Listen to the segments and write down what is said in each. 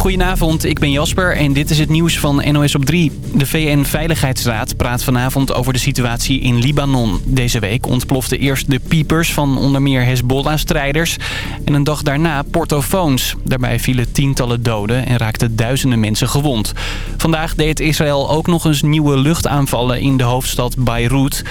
Goedenavond, ik ben Jasper en dit is het nieuws van NOS op 3. De VN-veiligheidsraad praat vanavond over de situatie in Libanon. Deze week ontploften eerst de piepers van onder meer Hezbollah-strijders... en een dag daarna portofoons. Daarbij vielen tientallen doden en raakten duizenden mensen gewond. Vandaag deed Israël ook nog eens nieuwe luchtaanvallen in de hoofdstad Beirut.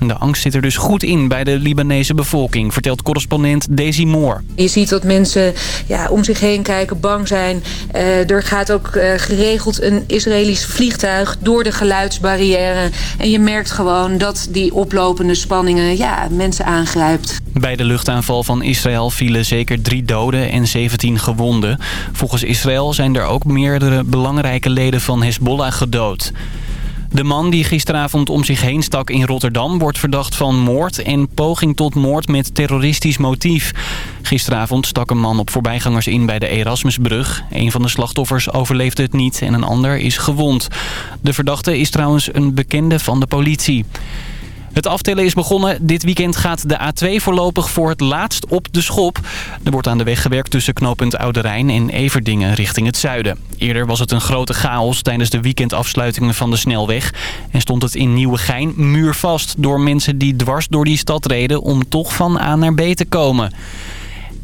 De angst zit er dus goed in bij de Libanese bevolking, vertelt correspondent Daisy Moore. Je ziet dat mensen ja, om zich heen kijken, bang zijn. Uh, er gaat ook uh, geregeld een Israëlisch vliegtuig door de geluidsbarrière. En je merkt gewoon dat die oplopende spanningen ja, mensen aangrijpt. Bij de luchtaanval van Israël vielen zeker drie doden en 17 gewonden. Volgens Israël zijn er ook meerdere belangrijke leden van Hezbollah gedood. De man die gisteravond om zich heen stak in Rotterdam... wordt verdacht van moord en poging tot moord met terroristisch motief. Gisteravond stak een man op voorbijgangers in bij de Erasmusbrug. Een van de slachtoffers overleefde het niet en een ander is gewond. De verdachte is trouwens een bekende van de politie. Het aftellen is begonnen. Dit weekend gaat de A2 voorlopig voor het laatst op de schop. Er wordt aan de weg gewerkt tussen knooppunt Oude Rijn en Everdingen richting het zuiden. Eerder was het een grote chaos tijdens de weekendafsluitingen van de snelweg. En stond het in Nieuwegein muurvast door mensen die dwars door die stad reden om toch van A naar B te komen.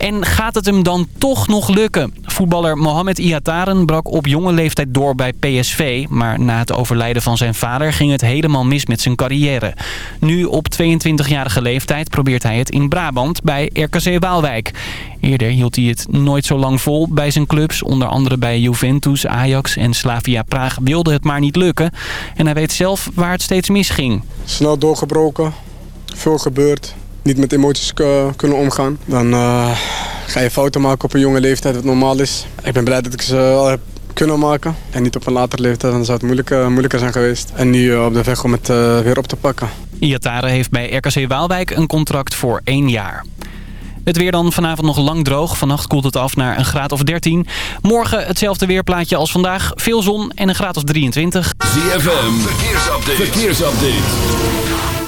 En gaat het hem dan toch nog lukken? Voetballer Mohamed Ihataren brak op jonge leeftijd door bij PSV. Maar na het overlijden van zijn vader ging het helemaal mis met zijn carrière. Nu op 22-jarige leeftijd probeert hij het in Brabant bij RKC Waalwijk. Eerder hield hij het nooit zo lang vol bij zijn clubs. Onder andere bij Juventus, Ajax en Slavia Praag wilde het maar niet lukken. En hij weet zelf waar het steeds misging. Snel doorgebroken, veel gebeurd niet met emoties kunnen omgaan. Dan uh, ga je fouten maken op een jonge leeftijd, wat normaal is. Ik ben blij dat ik ze al heb kunnen maken. En niet op een later leeftijd, dan zou het moeilijker, moeilijker zijn geweest. En nu uh, op de weg om het uh, weer op te pakken. Iatare heeft bij RKC Waalwijk een contract voor één jaar. Het weer dan vanavond nog lang droog. Vannacht koelt het af naar een graad of 13. Morgen hetzelfde weerplaatje als vandaag. Veel zon en een graad of 23. ZFM, verkeersupdate. verkeersupdate.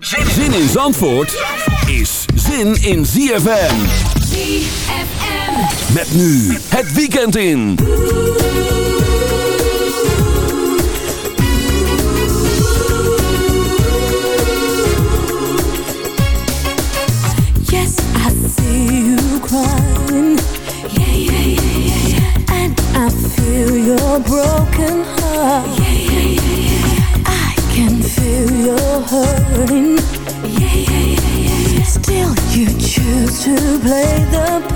Zin in Zandvoort is zin in ZFM. ZFM. Met nu het weekend in. crying. Yeah, yeah, yeah, yeah, yeah. And I feel your broken heart. Yeah, yeah, yeah, yeah. I can feel your hurting. Yeah, yeah, yeah, yeah. Still, you choose to play the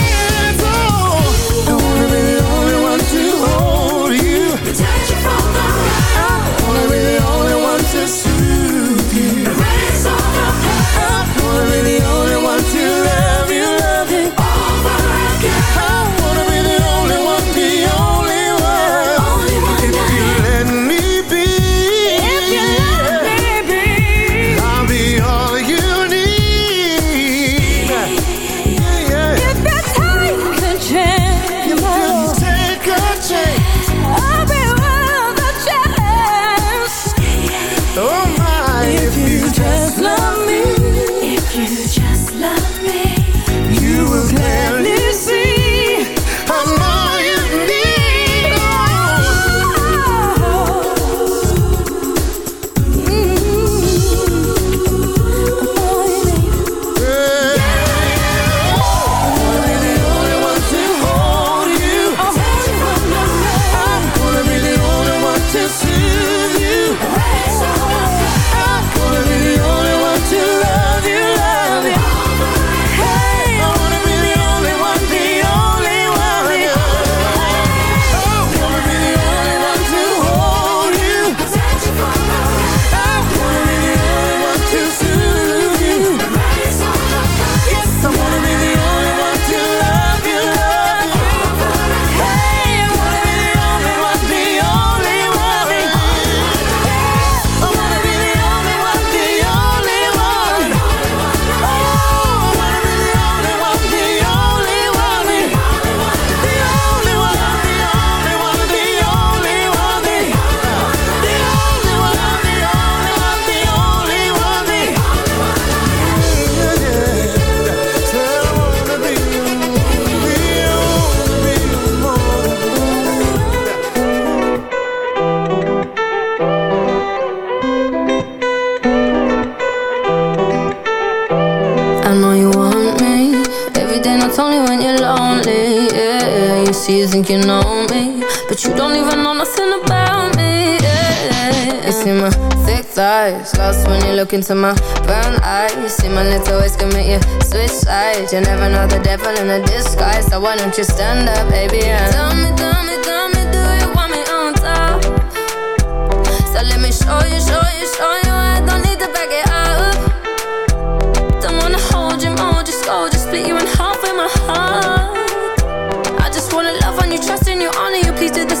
Look into my brown eyes. You see my little ways make you switch sides. You never know the devil in a disguise, so why don't you stand up, baby? And tell me, tell me, tell me, do you want me on top? So let me show you, show you, show you. I don't need to back it up. Don't wanna hold you, mold you, scold you, split you in half with my heart. I just wanna love on you, trust in you, honor you. Please do the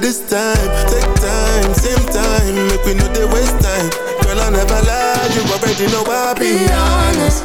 This time. Take time, same time. Make we know they waste time. Girl I never lie. You already know I Be honest,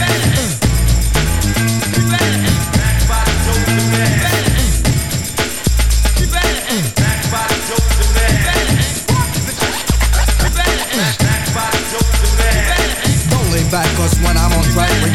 cause when I'm on track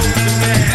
Back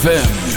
ZFM.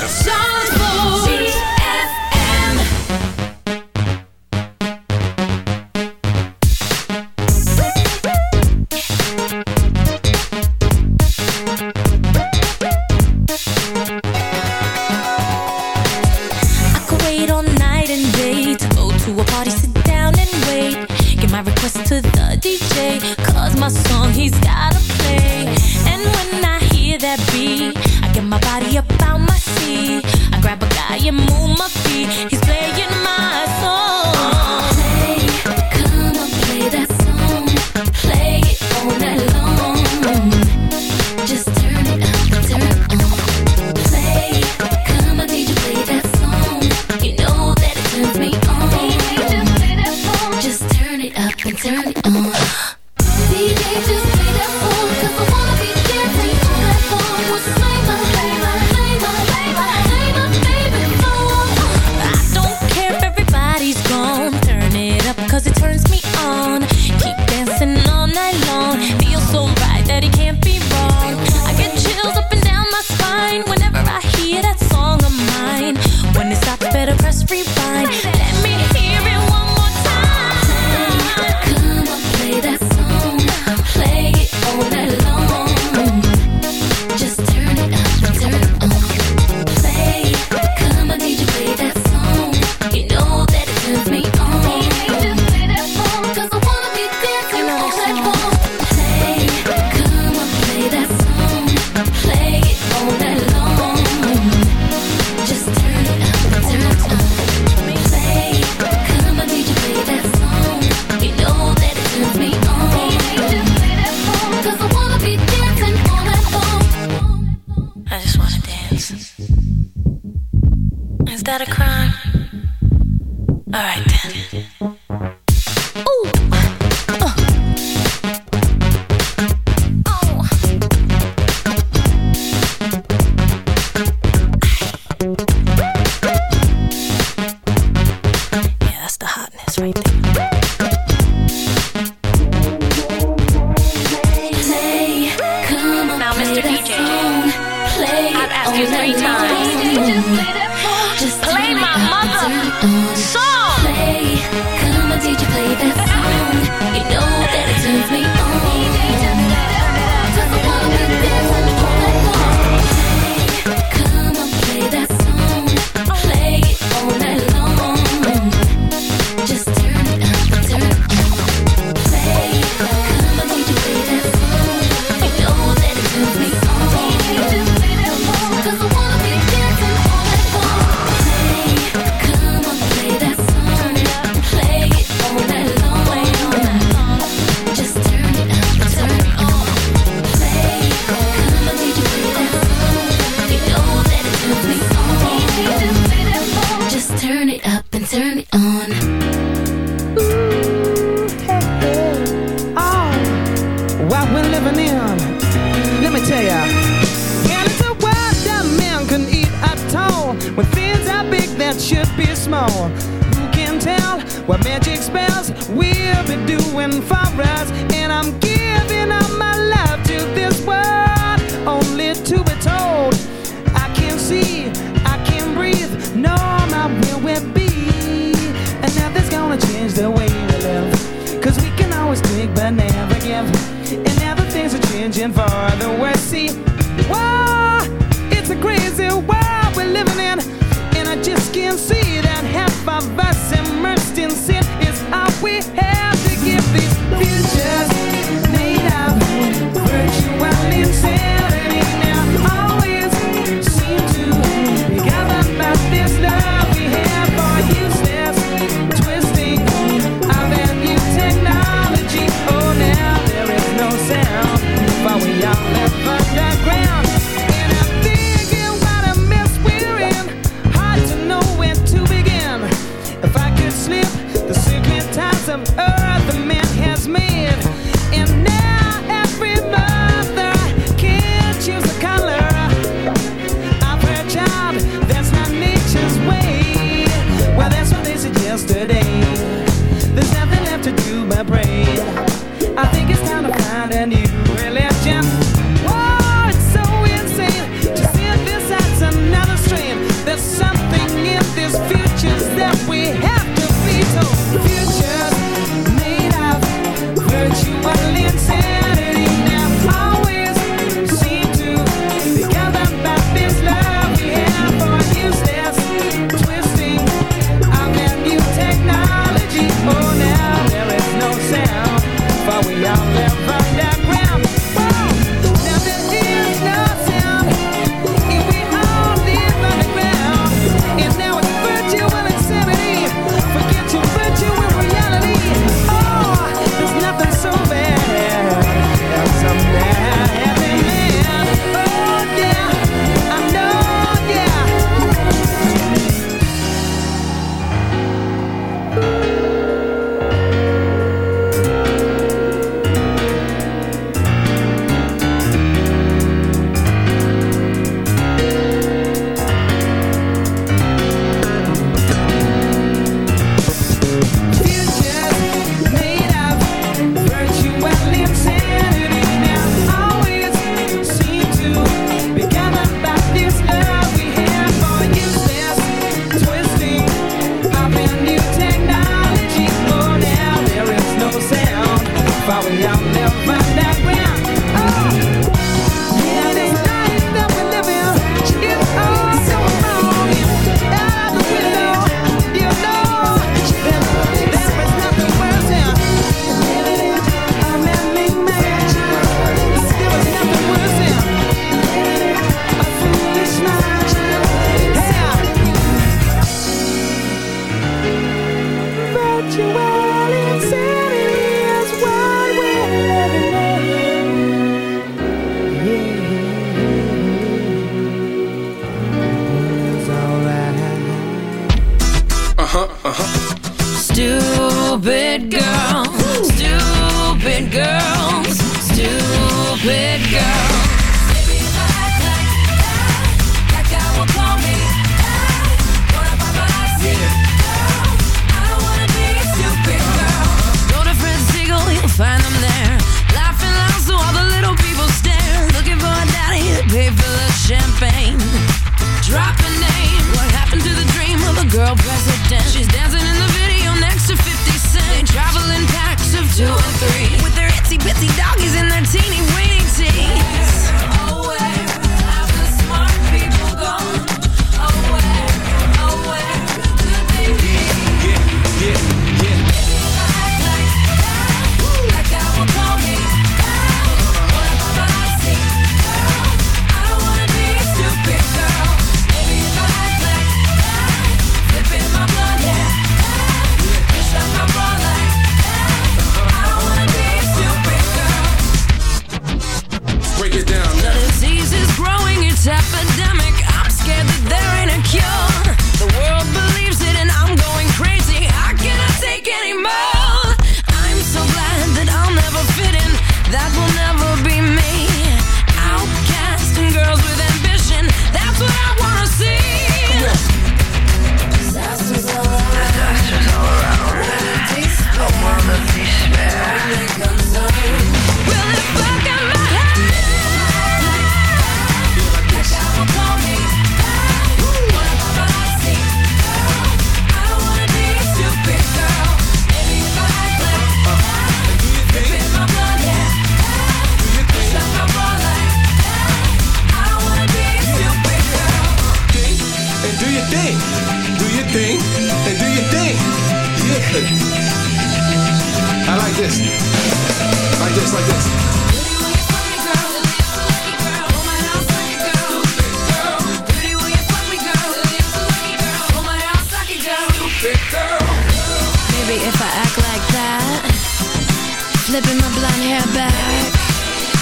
Flipping my blonde hair back.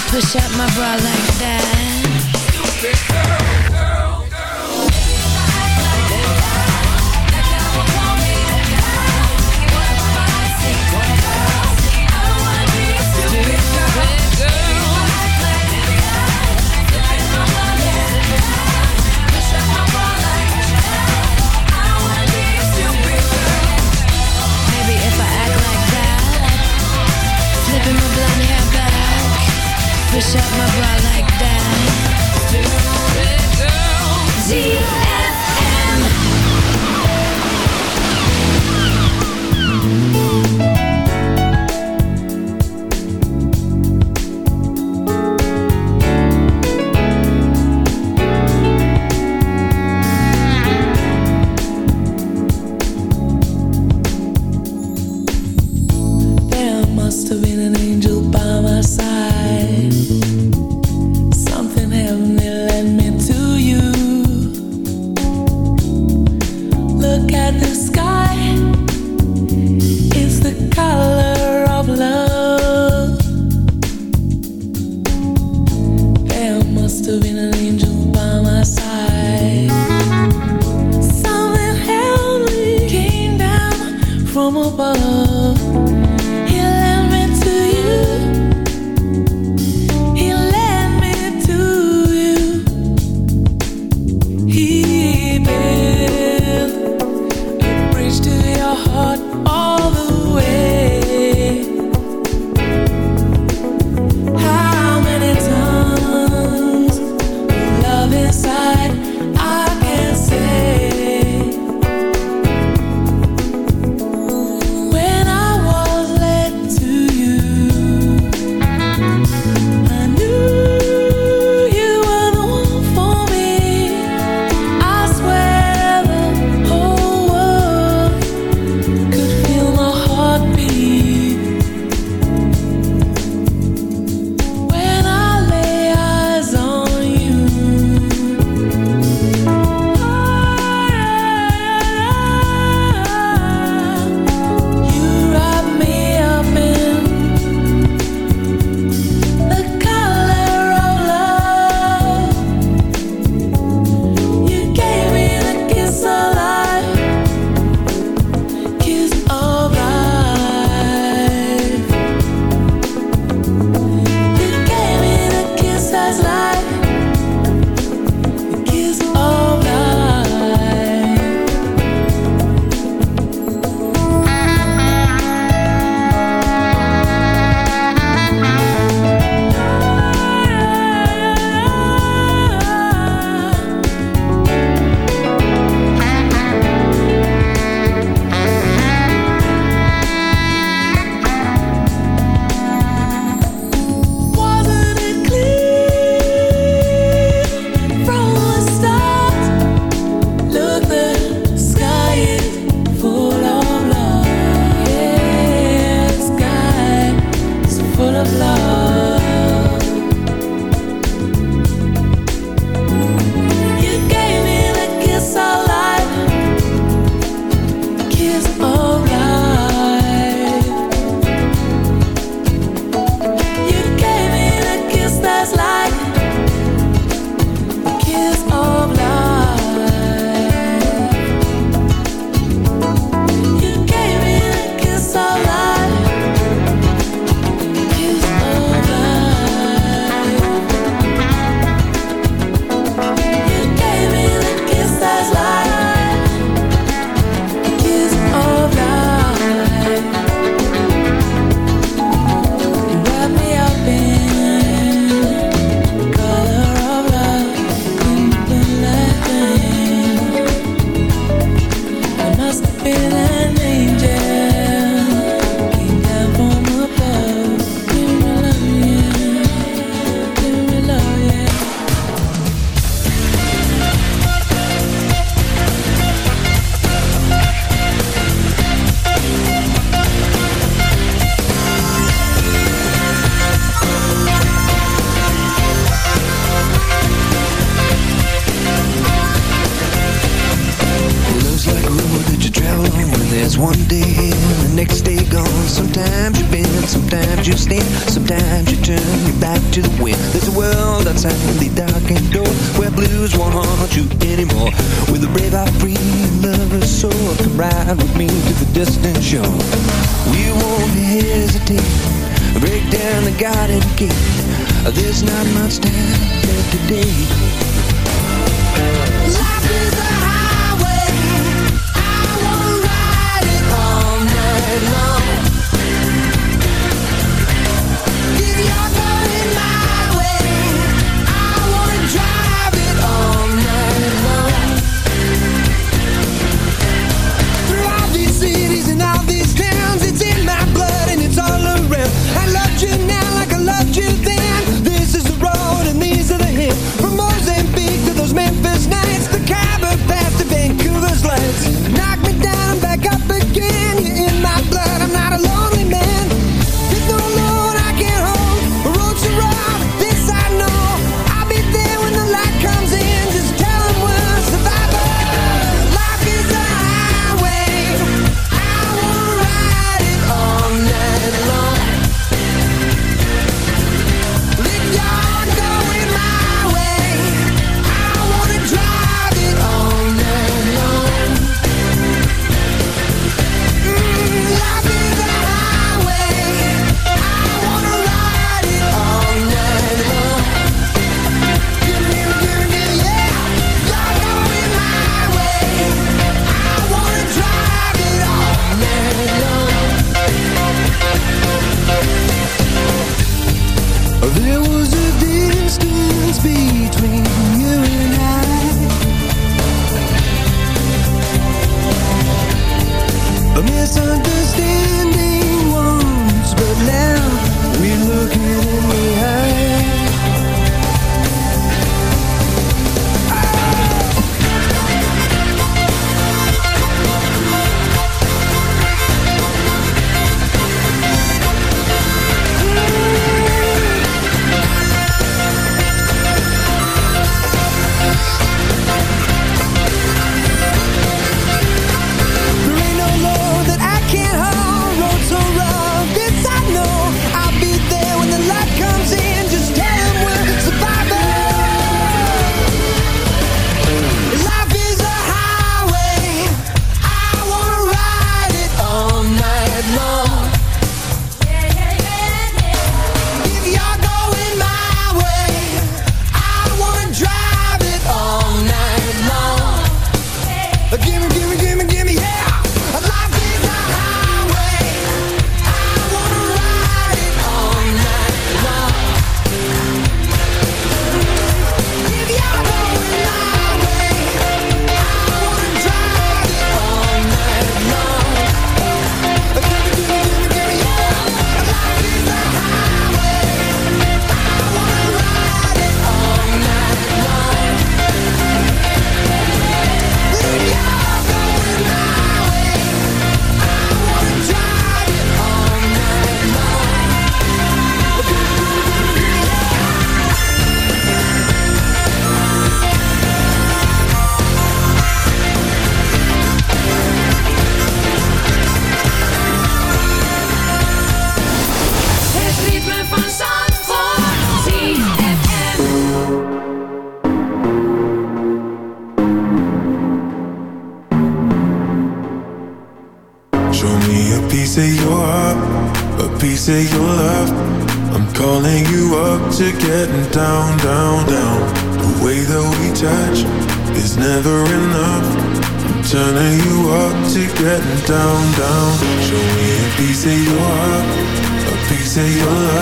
Push up my bra like that. Stupid girl Push up my bra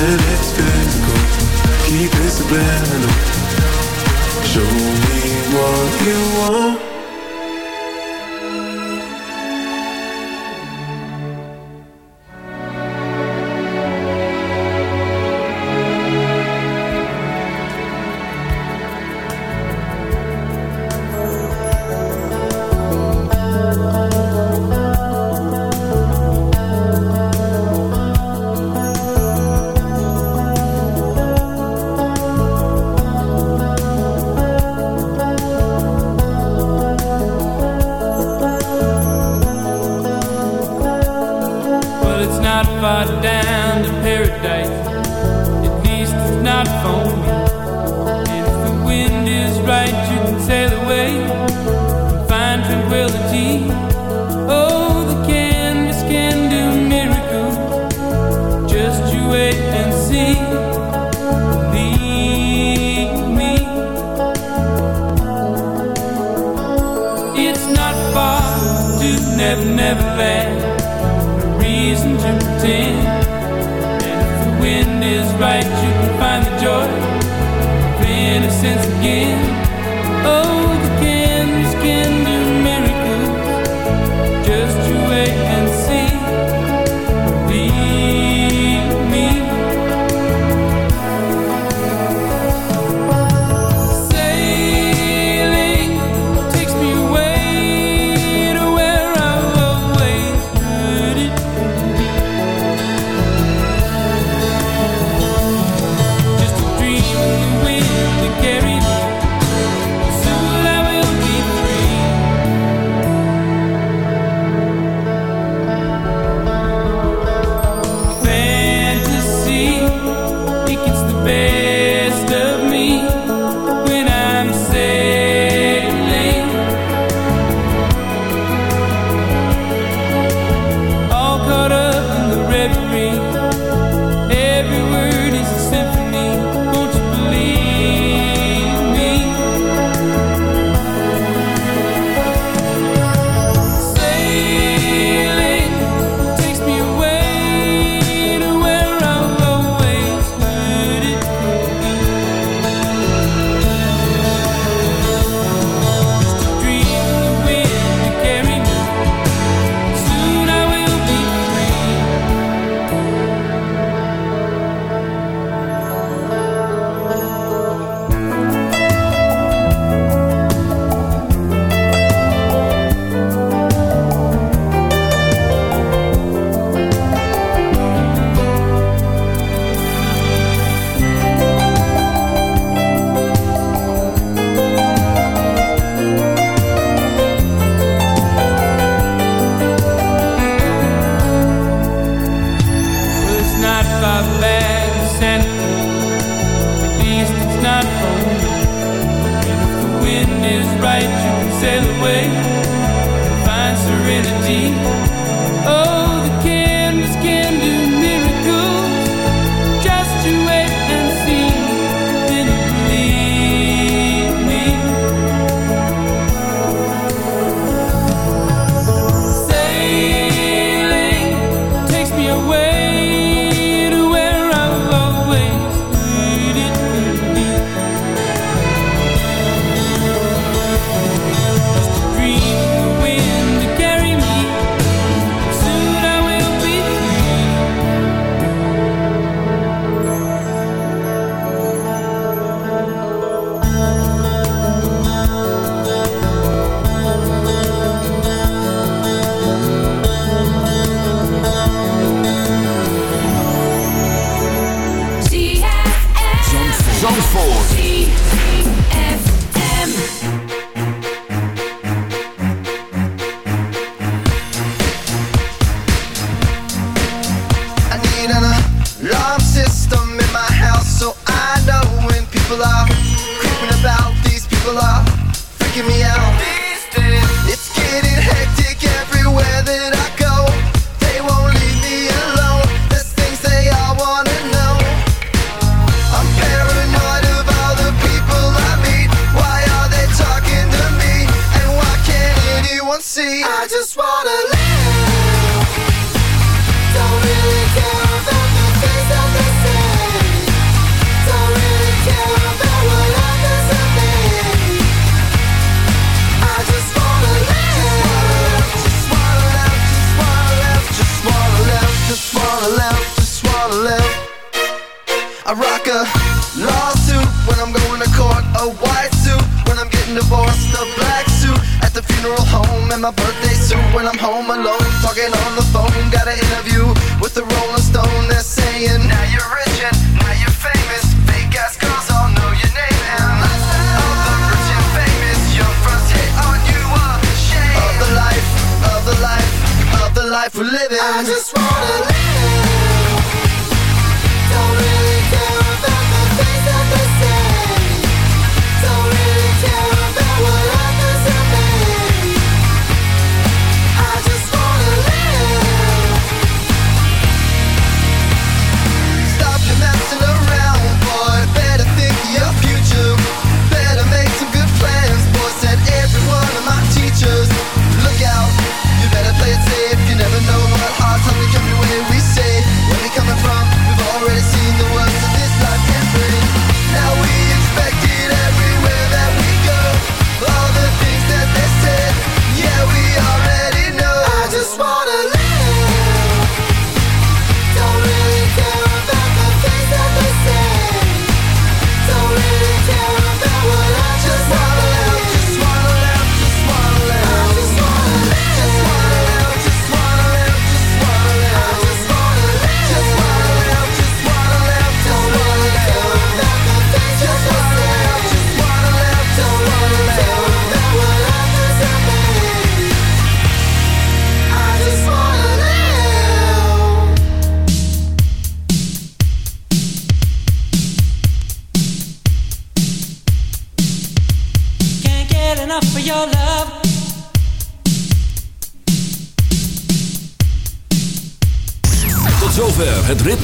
and it's physical. Keep it subliminal. Show me what you want. life we're living. I just